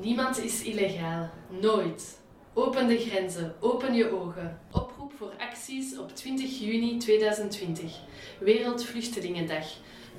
Niemand is illegaal. Nooit. Open de grenzen, open je ogen. Oproep voor acties op 20 juni 2020, Wereldvluchtelingendag.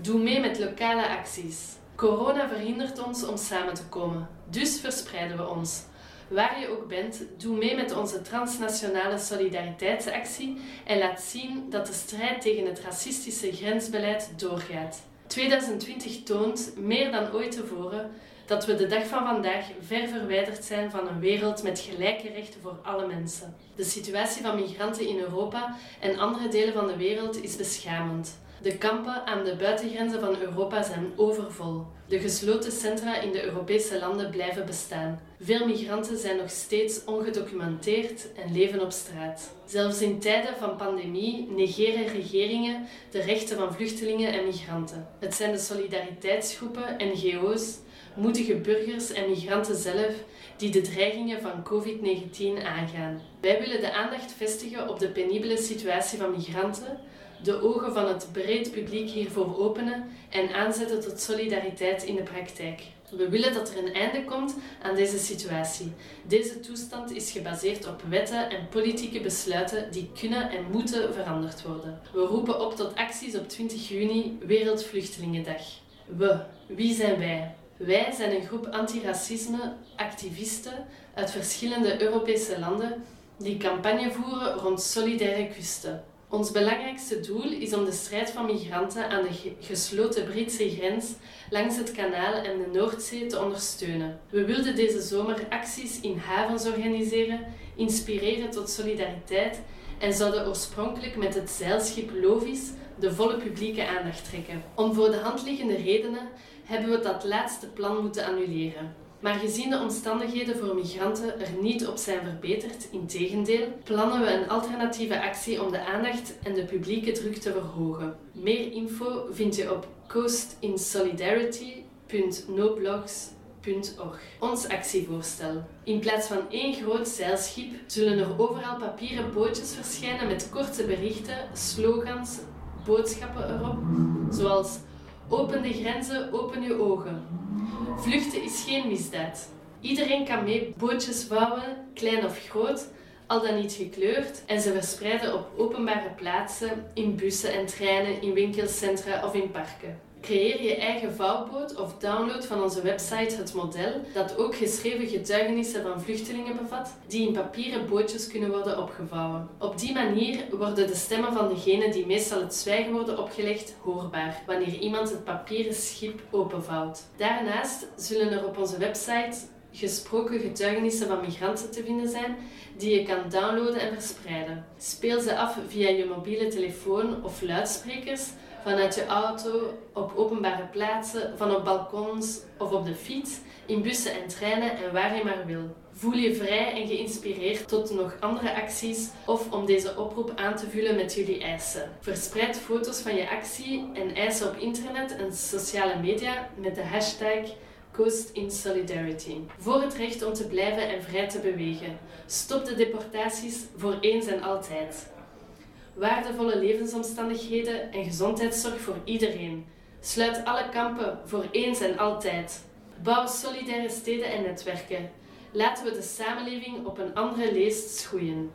Doe mee met lokale acties. Corona verhindert ons om samen te komen, dus verspreiden we ons. Waar je ook bent, doe mee met onze transnationale solidariteitsactie en laat zien dat de strijd tegen het racistische grensbeleid doorgaat. 2020 toont, meer dan ooit tevoren, dat we de dag van vandaag ver verwijderd zijn van een wereld met gelijke rechten voor alle mensen. De situatie van migranten in Europa en andere delen van de wereld is beschamend. De kampen aan de buitengrenzen van Europa zijn overvol. De gesloten centra in de Europese landen blijven bestaan. Veel migranten zijn nog steeds ongedocumenteerd en leven op straat. Zelfs in tijden van pandemie negeren regeringen de rechten van vluchtelingen en migranten. Het zijn de solidariteitsgroepen, NGO's, moedige burgers en migranten zelf die de dreigingen van COVID-19 aangaan. Wij willen de aandacht vestigen op de penibele situatie van migranten, de ogen van het breed publiek hiervoor openen en aanzetten tot solidariteit in de praktijk. We willen dat er een einde komt aan deze situatie. Deze toestand is gebaseerd op wetten en politieke besluiten die kunnen en moeten veranderd worden. We roepen op tot acties op 20 juni, Wereldvluchtelingendag. We, wie zijn wij? Wij zijn een groep antiracisme-activisten uit verschillende Europese landen die campagne voeren rond solidaire kusten. Ons belangrijkste doel is om de strijd van migranten aan de gesloten Britse grens langs het kanaal en de Noordzee te ondersteunen. We wilden deze zomer acties in havens organiseren, inspireren tot solidariteit en zouden oorspronkelijk met het zeilschip Lovis de volle publieke aandacht trekken. Om voor de hand liggende redenen hebben we dat laatste plan moeten annuleren. Maar gezien de omstandigheden voor migranten er niet op zijn verbeterd, integendeel, plannen we een alternatieve actie om de aandacht en de publieke druk te verhogen. Meer info vind je op coastinsolidarity.noblogs.org. Ons actievoorstel. In plaats van één groot zeilschip zullen er overal papieren bootjes verschijnen met korte berichten, slogans, boodschappen erop, zoals Open de grenzen, open je ogen. Vluchten is geen misdaad. Iedereen kan mee bootjes vouwen, klein of groot, al dan niet gekleurd, en ze verspreiden op openbare plaatsen, in bussen en treinen, in winkelcentra of in parken. Creëer je eigen vouwboot of download van onze website het model, dat ook geschreven getuigenissen van vluchtelingen bevat, die in papieren bootjes kunnen worden opgevouwen. Op die manier worden de stemmen van degenen die meestal het zwijgen worden opgelegd hoorbaar, wanneer iemand het papieren schip openvouwt. Daarnaast zullen er op onze website gesproken getuigenissen van migranten te vinden zijn die je kan downloaden en verspreiden. Speel ze af via je mobiele telefoon of luidsprekers vanuit je auto, op openbare plaatsen, van op balkons of op de fiets, in bussen en treinen en waar je maar wil. Voel je vrij en geïnspireerd tot nog andere acties of om deze oproep aan te vullen met jullie eisen. Verspreid foto's van je actie en eisen op internet en sociale media met de hashtag Coast in Solidarity. Voor het recht om te blijven en vrij te bewegen. Stop de deportaties voor eens en altijd waardevolle levensomstandigheden en gezondheidszorg voor iedereen. Sluit alle kampen voor eens en altijd. Bouw solidaire steden en netwerken. Laten we de samenleving op een andere leest schoeien.